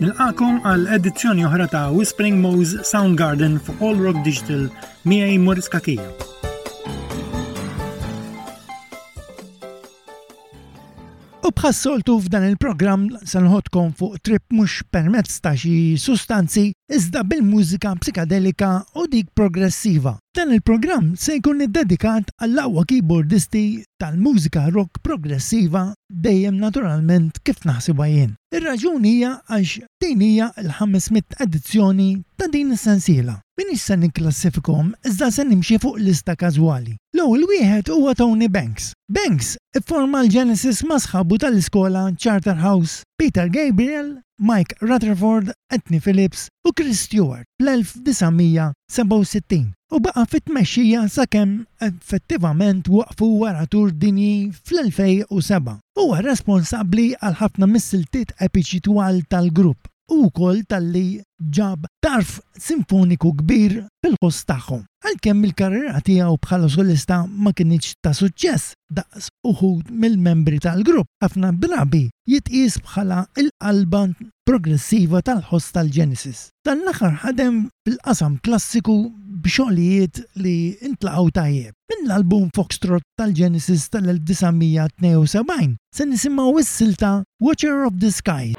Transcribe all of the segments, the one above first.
Nilqakom għal edizzjoni oħra ta' Whispering Mo's Soundgarden fuq All Rock Digital miegħi Morris Kakija. U bħassoltu f'dan il-programm sanħodkom fuq trip mhux permezz ta' xi sustanzi iżda bil-mużika psikadelika u dik progressiva. Dan il-programm se jkun iddedikat għall-aqwa keyboardisti tal-mużika rock progressiva dejjem naturalment kif naħsibha jien. Ir-raġuni hija għax din hija l-ħames mitt edizzjoni ta' din is-sensiela. M'iniex se nikklassifikhom iżda se nimxi fuq lista każwali. L-ewwel wieħed huwa Tony Banks. Banks ifforma l-Genesis ma' sħabu tal-iskola Charterhouse, Peter Gabriel, Mike Rutherford, Anthony Phillips u Chris Stewart fl-1967 u baqa' fit-tmexxija sakemm effettivament waqqfu wara tour dinji fl-2007. Huwa responsabbli għal ħafna mis-siltiet epiċi twal tal-grupp u wkoll talli ġab tarf sinfoniku kbir fil-ħoss tagħhom. Għalkemm il-karriera tiegħu bħala solista ma kinitx ta' suċċess daqs uħud mill-membri tal-grupp, ħafna drabi jitqies bħala l-qalba progressiva tal-ħoss tal-Genesis. Dan l-aħħar ħadem fil-qasam klassiku b'xogħlijiet li ntlaqgħu tajjeb. Minn l-album Foxtrot tal-Genesis tal-1972 se nisimgħu s-silta Watcher of the Skies.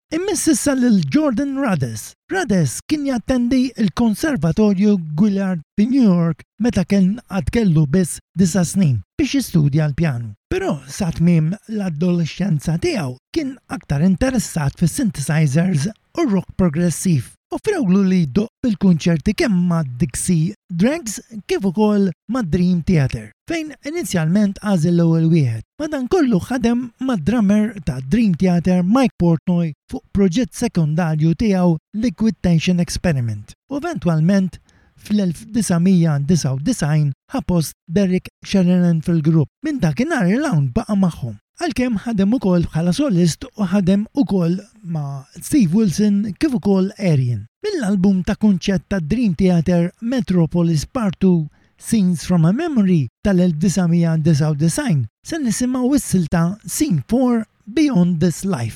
Imiss issa lil Jordan Rades. Rades kien jattendi l-Konservatorju Guillard fi New York meta kien għad kellu biss disa' snin biex jistudja l-pjanu. Però sa tmiem l-adolexxenza tiegħu kien aktar interessat fis-synthesizers u r-rock progressiv. offrewlu li jdoqq bil-kunċerti kemm mad-Dixie Dregs kif ukoll mad-Dream Theatre, fejn inizjalment għażel l-ewwel wieħed. Madankollu ħadem mad-drummer tad-Dream Theatre Mike Portnoy fuq proġett sekondarju tiegħu Liquid Tension Experiment u eventwalment fl-1999 ħa post Derek Sherrinan fil-grupp. Minn dakinhar 'il hawn baqa' magħhom. Għalkemm ħadem ukoll bħala solist u ħadem ukoll ma' Steve Wilson kif ukoll Arian. Mill-album ta' kunċett tad-Dream Theater Metropolis Part Two, Scenes From A Memory tal-1999, se nisimgħu s-silta Scene Four, Beyond This Life.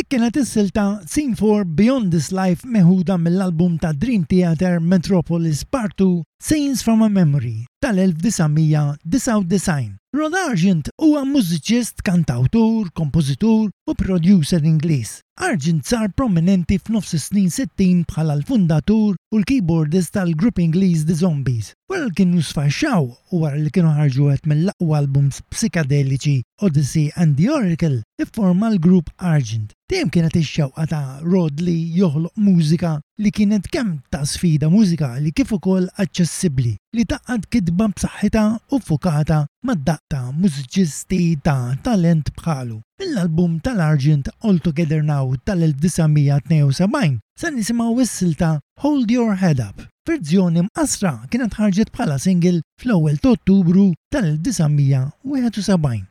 Dik kienet is-silta Scene for Beyond This Life meħuda mill-album ta' Dream Theater Metropolis Part 2 Scenes from a Memory tal-1999. Rod Argent huwa mużiċist, kantawtur, kompożitur u producer Ingliż. Argent sar prominenti f'nofs is-snin sittin bħala l-fundatur u l-keyboardist tal-grupp Ingliż The Zombies. Wara li kienu sfaxxaw u wara li kienu ħarġu wieħed mill-aqwa albums psikadeliċi Odyssey and the Oracle, ifforma l-grupp Argent. Dejjem kienet ix-xewqa ta' Rod li joħloq mużika li kienet kemm ta' sfida mużikali kif ukoll aċċessibbli, li tgħaqqad kitba b'saħħitha u ffukata mad-daqq ta' mużiċisti ta' talent bħalu. Mill-album tal-arġint All Together Now tal-1972 se nisimgħu s-silta Hold Your Head Up. Verżjoni mqassra kienet ħarġet bħala single fl-ewwel ta' Ottubru tal-1971.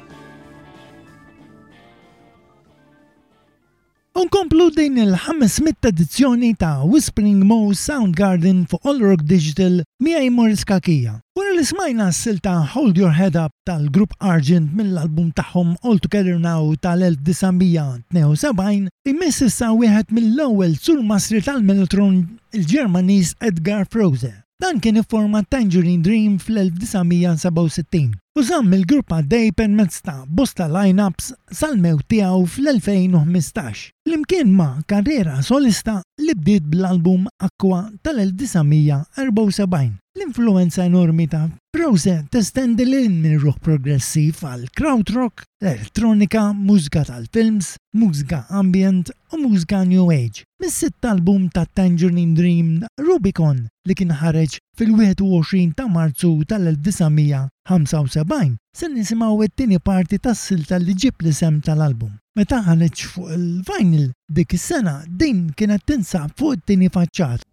Unkomplu din il-500 edizzjoni ta' Whispering Mo Sound Garden fuq All Rock Digital miegħi Morris Cachia. Wara li smajna s-silta Hold Your Head Up tal-grupp Argent mill-album tagħhom All Together Now tal-1972, imiss issa wieħed mill-ewwel surmastri tal-mellotron il-Ġermaniż Edgar Froese. Dan kien iffurma t-Tangerine Dream fl-1967 u żamm il-grupp għaddej permezz ta' bosta line-ups sal-mewt tiegħu fl-2015, flimkien ma' karriera solista li bdiet bl-album Aqua tal-1974. L-influwenza enormi ta' Froese testendi lil hinn mir-rock progressiv għall-krautrock, l-elettronika, mużika tal-films, mużika ambjent u mużika new age. Mis-sitt album ta' Tangerine Dream, Rubicon, li kien ħareġ fil-21 ta' Marzu tal-1975, se nisimgħu t-tieni parti tas-silta li ġieb l-isem tal-album. Meta ħareġ fuq il-vinyl dik is-sena, din kienet tinsab fuq it-tieni faċċata.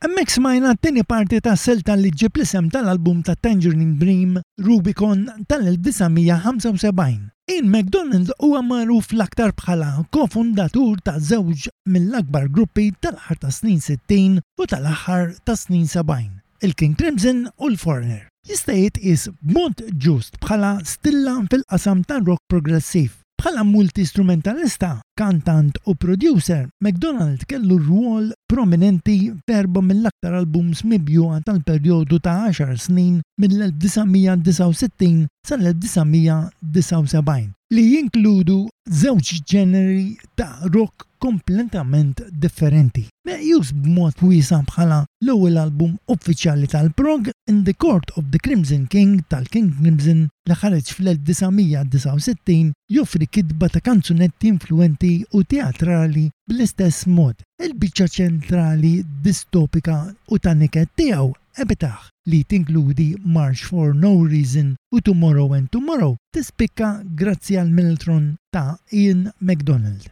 Hemmhekk smajna t-tieni parti tas-silta li ġġib l-isem tal-album ta' Tangerine Dream, Rubicon tal-1975. Ian McDonald huwa magħruf l-aktar bħala ko-fundatur ta' żewġ mill-akbar gruppi tal-aħħar tas-snin 60 u tal-aħħar tas-snin 70, il-King Crimson u l-Foreigner. Jista' jitqies b'mod ġust bħala stilla fil-qasam tar-rock progressiv. Bħala multistrumentalista, kantant u producer, McDonald kellu rwol prominenti f'erbgħa mill-aktar albums mibjugħa tal-perjodu ta' għaxar snin mill-1969 sal-1979, li jinkludu żewġ ġeneri ta' rock kompletament differenti. meqjus b'mod wiesa' bħala l-ewwel album uffiċjali tal-prog, In the Court of the Crimson King tal-King Crimson, li ħareġ fl-1969, joffri kitba ta' kanzunetti influwenti u teatrali bl-istess mod. Il-biċċa ċentrali distopika u ta' niket tiegħu, Epitah, li tinkludi March for No Reason u Tomorrow and Tomorrow, tispikka grazzi għall-mellotron ta' Ian MacDonald.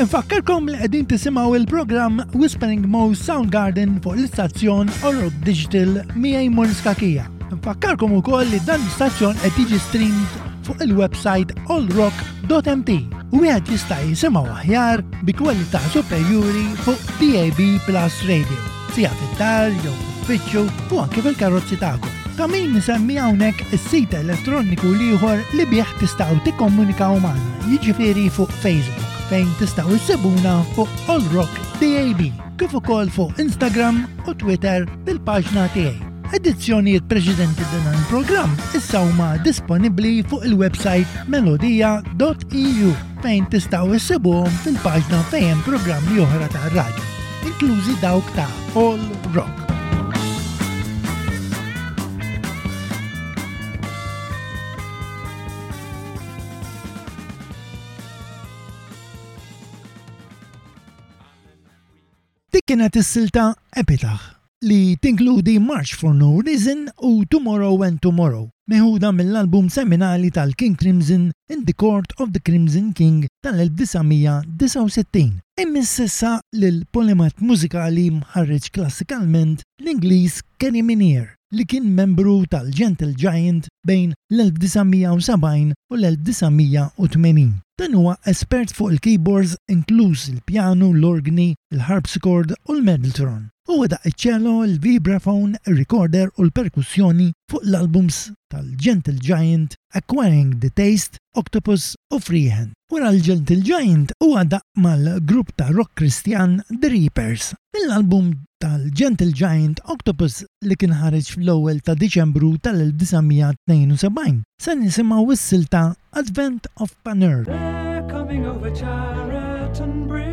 Infakkarkom li qegħdin tisimgħu il-programm Whispering Mo's Sound Garden fuq l-istazzjon Orod Digital miegħi Morris Kakija. Infakkarkom ukoll li dan l-istazzjon qed jiġi streamed fuq il-website allrock.mt u wieħed jista' jisimgħu aħjar bi kwalità superjuri fuq DAB Plus Radio. Fija fit-tar jew fitxu u anke fil-karozzi tagħkom. Ta' min nisemmi hawnhekk is-sit elettroniku l-ieħor li bih tistgħu tikkomunikaw magħna, jiġifieri fuq Facebook fejn tistgħu issibuna fuq All Rock DAB kif ukoll fuq Instagram u Twitter bil-paġna tiegħi. Edizzjonijiet preċedenti din il-programm issa huma disponibbli fuq il-website melodija.eu fejn tistgħu issibuhom fil-paġna fejn programmi oħra ta' radio, inklużi dawk ta' All Rock. Dik kienet is-silta Epitah, li tinkludi March for No Reason u Tomorrow and Tomorrow, meħuda mill-album seminali tal-King Crimson In the Court of the Crimson King tal-1969. Imiss issa lill-polimat mużikali mħarreġ klassikalment, l-Ingliż Kerry Minnear, li kien membru tal-Gentle Giant bejn l-1970 u l-1980. Dan huwa espert fuq il-keyboards inkluż il-pjanu, l-orgni, il-harpsichord u l-medeltron. Hu wedaq iċ-ċelo, il-vibraphone, ir-recorder u l-perkussjoni fuq l-albums tal-Gentle Giant Acquiring the Taste, Octopus u Freehand. Wara l-Gentle Giant huwa daqq mal-grupp ta' rock Kristjan The Reapers. Mill-album tal-Gentle Giant Octopus li kien ħareġ fl-ewwel ta' Diċembru tal-1972 se nisimgħu s-silta Advent of Panurge. They're coming over Chareton Bridge.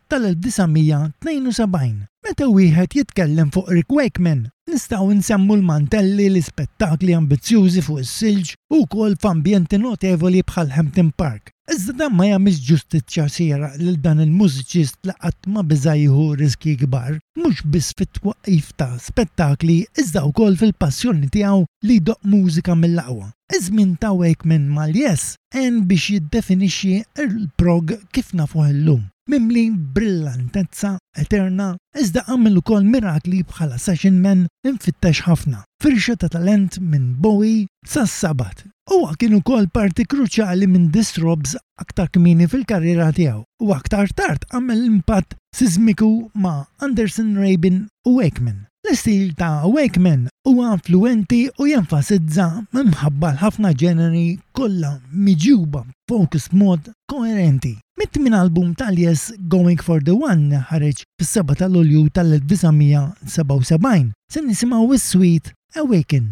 tal-1972. Meta wieħed jitkellem fuq Rick Wakeman, nistgħu nsemmu l-mantelli, l-ispettakli ambizzjużi fuq is-silġ u wkoll f'ambjenti notevoli bħal Hampton Park. Iżda dan ma jagħmilx ġustizzja xieraq lil dan il-mużiċist li qatt ma biża' jieħu riskji kbar, mhux biss fit-twaqqif ta' spettakli iżda wkoll fil-passjoni tiegħu li jdoqq mużika mill-aqwa. Iż-żmien ta' Wakeman mal-Yes għen biex jiddefinixxi l-prog kif nafuh illum, mimli brillantezza eterna, iżda għamel ukoll mirakli bħala session man imfittex ħafna, firxa ta' talent minn Bowie sa Sabbath. Huwa kien ukoll parti kruċjali minn Distrobs aktar kmieni fil-karriera tiegħu, u aktar tard għamel impatt siżmiku ma' Anderson, Rabin u Wakeman. L-istil ta' Wakeman huwa influwenti u jenfasizza minħabba l-ħafna ġeneri kollha miġjuba b'fokus b'mod koerenti. Mit-tmien album tal-Yes, Going For The One li ħareġ fis-seba' ta' Lulju tal-1977, se nisimgħu s-sweet Awaken.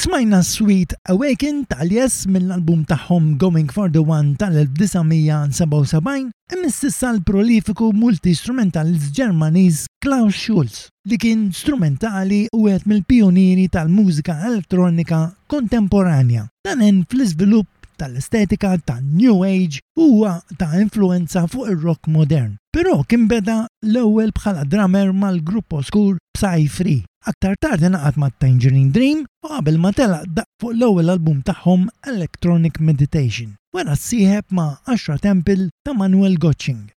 Smajna Sweet Awaken tal-Yes mill-album tagħhom Going for the One tal-1977 imississa l-prolifiku multi-instrumentalist Ġermaniż Klaus Schulz. li kien strumentali u wieħed mill-pijunieri tal-mużika elettronika kontemporanja. Dan għen fl-iżvilupp tal-estetika tan-New Age u huwa ta influwenza fuq ir-rock modern. Però kien beda l-ewwel bħala drummer mal-grupp oskur Psy Free. Aktar tard ingħaqad ma' Tangerine Dream u qabel ma telaq daqq fuq l-ewwel album tagħhom Electronic Meditation. Wara ssieħeb ma' Ashra Temple ta' Manuel Gottsching.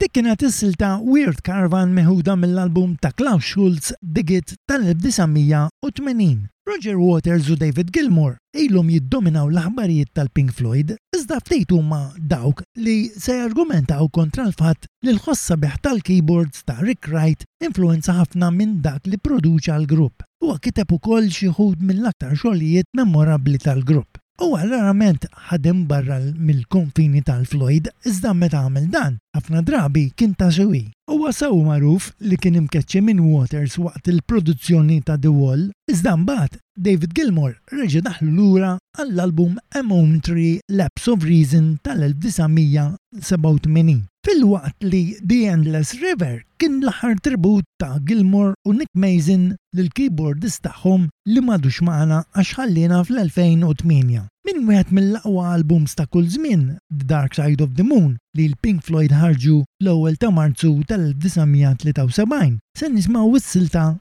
Dik kienet is-silta Weird Caravan meħuda mill-album ta' Klaus Schulz Digit tal-1980. Roger Waters u David Gilmour ilhom jiddominaw l-aħbarijiet tal-Pink Floyd, iżda ftit huma dawk li se jargumentaw kontra l-fatt li l-ħoss sabiħ tal-keyboards ta' Rick Wright influwenza ħafna minn dak li pproduċa l-grupp. Huwa kiteb ukoll xi wħud mill-aktar xogħlijiet memorabbli tal-grupp. Huwa rarament ħadem barra mill-konfini tal-Floyd, iżda meta għamel dan, ħafna drabi kien ta' siwi. Huwa sew magħruf li kien imkeċċi minn Waters waqt il-produzzjoni ta' The Wall, iżda mbagħad David Gilmour reġa' daħħlu lura għall-album A Momentary Lapse of Reason tal-1987, filwaqt li The Endless River kien l-aħħar tribut ta' Gilmour u Nick Mason lill-keyboardist tagħhom li m'għadux magħna għax ħalliena fl-2008. Minn wieħed mill-aqwa albums ta' kull żmien, The Dark Side of the Moon, li l-Pink Floyd ħarġu l-ewwel ta' Marzu tal-1973, se nismgħu s-silta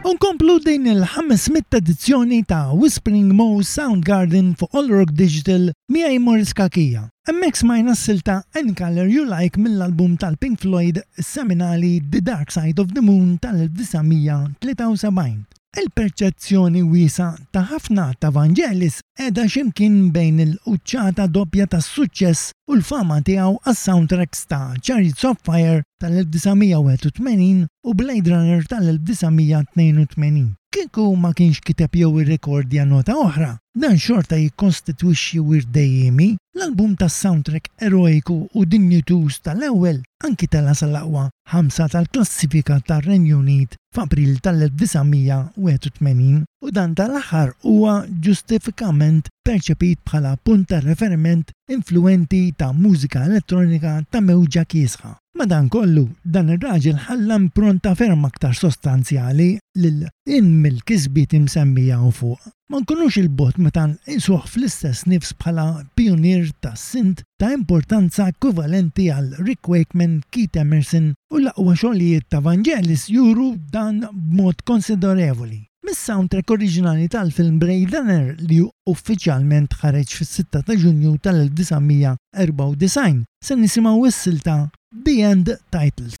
U nkomplu din il-ħames mitt edizzjoni ta' Whispering Mouse Sound Garden fuq All Rock Digital miegħi Morris Cachia. Hemmhekk smajna s-silta Any Colour You Like mill-album tal-Pink Floyd seminali The Dark Side of the Moon tal-1973. Il-perċezzjoni wiesgħa ta' ħafna ta' Vangelis qiegħda xi mkien bejn il-quċċata doppja tas-suċċess u l-fama tiegħu għas-soundtracks ta' Chariots of Fire tal-1981 u Blade Runner tal-1982. Kieku ma kienx kiteb jew irrekordja nota oħra, dan xorta jikkostitwixxi wirt dejjiemi, l-album tas-soundtrack eroiku u dinjituż tal-ewwel, anki tela' sal-aqwa ħamsa tal-klassifika tar-Renju Unit f'April tal-1981 u dan tal-aħħar huwa ġustifikament perċepit bħala punt ta' referiment influwenti ta' mużika elettronika ta' mewġa kiesħa. Madankollu, dan ir-raġel ħalla impronta ferm aktar sostanzjali lil hinn mill-kisbiet imsemmija 'l fuq. Ma nkunux 'il bogħod meta nqisuh fl-istess nifs bħala pijunier ta' sint ta' importanza ekwivalenti għal Rick Wakeman, Keith Emerson u l-aqwa xogħlijiet ta' Vangelis juru dan b'mod konsiderevoli. Mis-soundtrack oriġinali tal-film Blade Runner li uffiċjalment ħareġ fis-sitta ta' Ġunju tal-1994, se nisimgħu s-silta The End Titles.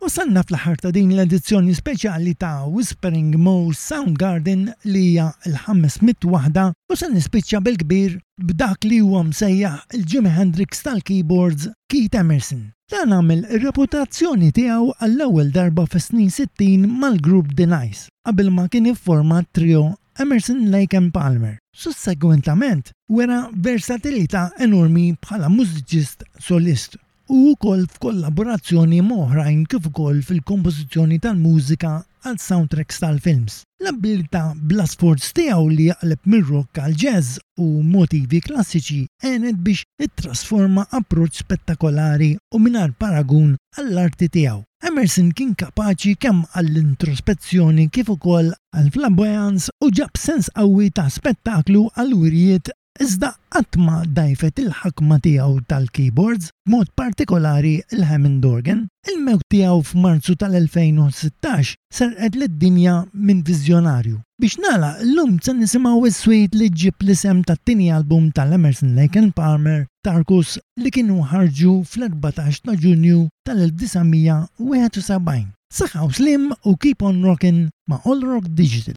Wasalna fl-aħħar ta' din l-edizzjoni speċjali ta' Whispering Mouse Soundgarden li hija l-500 waħda u se nispiċċa bil-kbir b'dak li huwa msejjaħ il-Jimi Hendrix tal-keyboards, Keith Emerson. Dan għamel ir-reputazzjoni tiegħu għall-ewwel darba fis-snin 60 mal-grupp The Nice qabel ma kien ifforma t-trio Emerson, Lake and Palmer. Sussegwentament wera versatilità enormi bħala mużiċist solist u wkoll f'kollaborazzjoni ma' oħrajn kif ukoll fil-kompożizzjoni tal-mużika għal soundtracks tal-films. L-abbilità bla sforz tiegħu li jaqleb mir-rock għall-jazz u motivi klassiċi għenet biex ittrasforma approċċ spettakolari u mingħajr paragun għall-arti tiegħu. Emerson kien kapaċi kemm għall-introspezzjoni kif ukoll għall-flamboyance u ġab sens qawwi ta' spettaklu għall-wirjiet iżda qatt ma dgħajfet il-ħakma tiegħu tal-keyboards, b'mod partikolari l-Hammond Organ. Il-mewt tiegħu f'Marzu tal-2016 serqet lid-dinja minn viżjonarju. Biex nagħlaq, illum se nisimgħu s-sweet li ġġib l-isem tat-tieni album tal-Emerson Lake and Palmer, Tarkus, li kienu ħarġu fl-erbatax ta' Ġunju tal-1971. Saħħa u sliem u keep on rockin' ma' All Rock Digital.